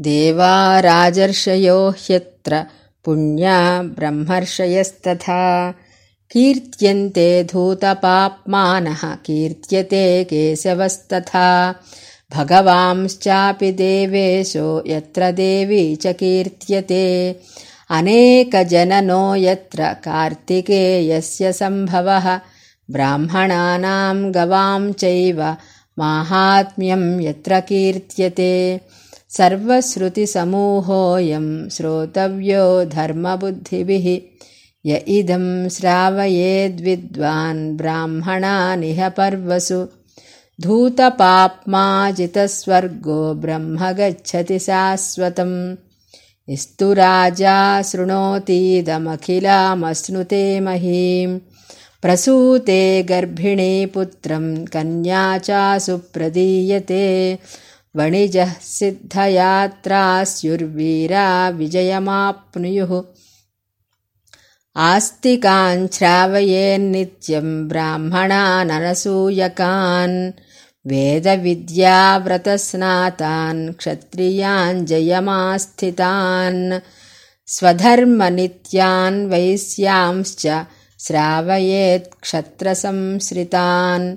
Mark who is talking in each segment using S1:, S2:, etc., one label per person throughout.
S1: देवा राजर्षयो ह्यत्र पुण्या ब्रह्मर्षयस्तथा। कीर्त्यन्ते धूतपाप्मानः कीर्त्यते केशवस्तथा। भगवांश्चापि देवेशो यत्र देवी च कीर्त्यते। अनेकजननो यत्र कार्तिकेयस्य सम्भवः। ब्राह्मणानाम् गवाम् चैव माहात्म्यम् यत्र कीर्त्यते सर्वश्रुतिसमूहोऽयम् श्रोतव्यो धर्मबुद्धिभिः। य इदम् श्रावयेद्विद्वान् ब्राह्मणानिह पर्वसु। धूतपाप्माजितस्वर्गो ब्रह्म गच्छति शाश्वतम्। यस्तु राजा शृणोतीदमखिलामश्नुते महीम्। प्रसूते गर्भिणी पुत्रम् कन्या चासु प्रदीयते वणिजः सिद्धयात्रास्युर्वीरा विजयमाप्नुयुः। आस्तिकाञ्छ्रावयेन्नित्यम् ब्राह्मणाननसूयकान् वेदविद्याव्रतस्नातान् क्षत्रियान् जयमास्थितान्। स्वधर्मनित्यान् वैश्यांश्च श्रावयेत्क्षत्रसंश्रितान्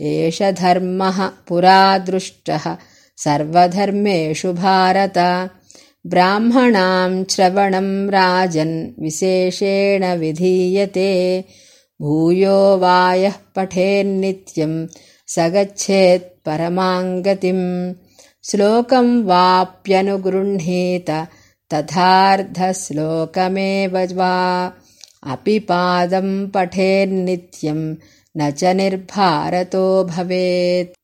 S1: एष धर्मः पुरा दृष्टः सर्वधर्मेषु भारत। ब्राह्मणाम् श्रवणम् राजन् विशेषेण विधीयते। भूयो वायः पठेन्नित्यम् स गच्छेत् परमाङ्गतिम्। श्लोकम् वाप्यनुगृह्णीत तथार्धश्लोकमेव वा। अपि पादम् पठेन्नित्यम् न च निर्भारतो भवेत्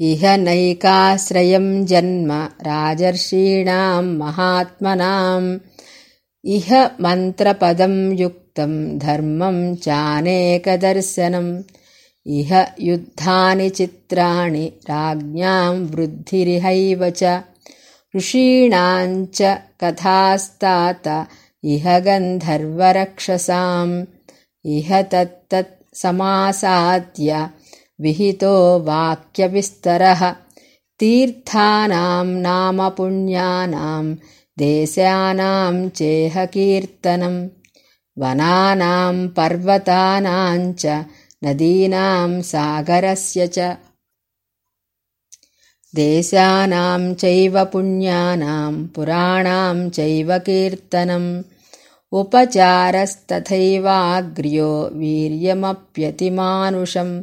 S1: इह नैकाश्रयम् जन्म राजर्षीणाम् महात्मनाम्। इह मन्त्रपदम् युक्तम् धर्मम् चानेकदर्शनम्। इह युद्धानि चित्राणि राज्ञाम् वृद्धिरिहैव च। ऋषीणाम् च कथास्तात इह गन्धर्वरक्षसाम्। इह तत्तत् समासाद्य विहितो वाक्यविस्तरः। तीर्थानाम् नाम पुण्यानाम् देशानाम् चेह कीर्तनम् वनानाम् पर्वतानाम् च नदीनाम् सागरस्य च। देशानाम् चैव पुण्यानाम् पुराणाम् चैव कीर्तनम्। उपचारस्तथैवाग्र्यो वीर्यमप्यतिमानुषम्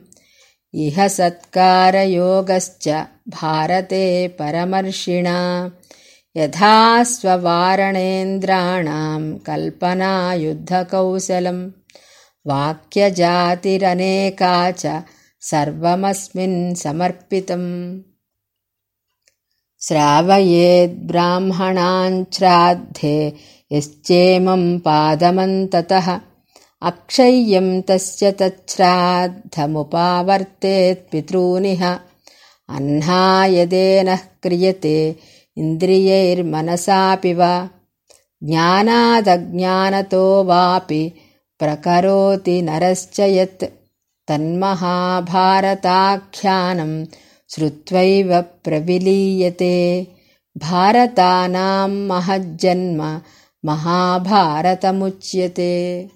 S1: इह सत्कारयोगश्च भारते परमर्षिणा। यथा स्ववारणेन्द्राणाम् कल्पनायुद्धकौशलम् वाक्यजातिरनेका च सर्वमस्मिन् समर्पितम्। श्रावयेद्ब्राह्मणाञ्छ्राद्धे यश्चेमम् पादमन्ततः अक्षय्यम् तस्य तच्छ्राद्धमुपावर्तेत्पितॄनिह अह्ना यदेनः क्रियते इन्द्रियैर्मनसापि वा। ज्ञानादज्ञानतो वापि प्रकरोति नरश्च यत् तन्महाभारताख्यानम् श्रुत्वैव प्रविलीयते। भारतानाम् महज्जन्म महाभारतमुच्यते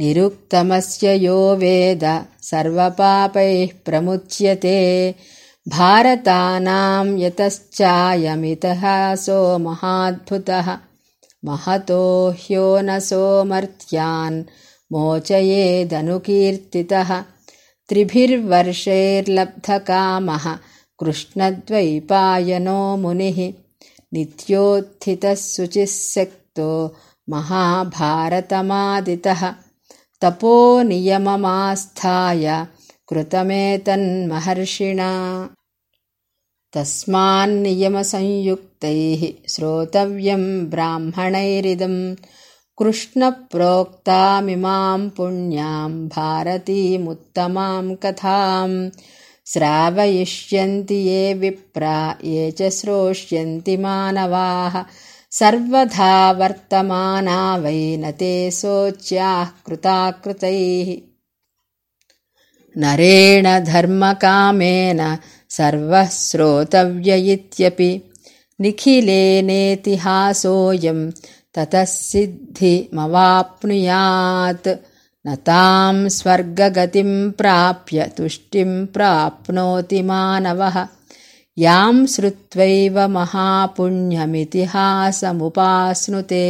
S1: निरुक्तमस्य यो वेद सर्वपापैः प्रमुच्यते। भारतानाम् यतश्चायमितहासो महाद्भुतः। महतो ह्यो न सोमर्थ्यान् मोचयेदनुकीर्तितः। त्रिभिर्वर्षैर्लब्धकामः कृष्णद्वैपायनो मुनिः। नित्योत्थितः शुचिः सक्तो महाभारतमादितः तपोनियममास्थाय कृतमेतन्महर्षिणा। तस्मान्नियमसंयुक्तैः श्रोतव्यम् ब्राह्मणैरिदम् कृष्णप्रोक्तामिमाम् पुण्याम् भारतीमुत्तमाम् कथाम् श्रावयिष्यन्ति ये विप्रा ये च श्रोष्यन्ति मानवाः सर्वधा वर्तमाना वै न ते शोच्याः कृताकृतैः। नरेण धर्मकामेन सर्वः श्रोतव्य इत्यपि निखिलेनेतिहासोऽयम् ततः सिद्धिमवाप्नुयात्। न ताम् स्वर्गगतिम् प्राप्य तुष्टिम् प्राप्नोति मानवः याम् श्रुत्वैव महापुण्यमितिहासमुपास्नुते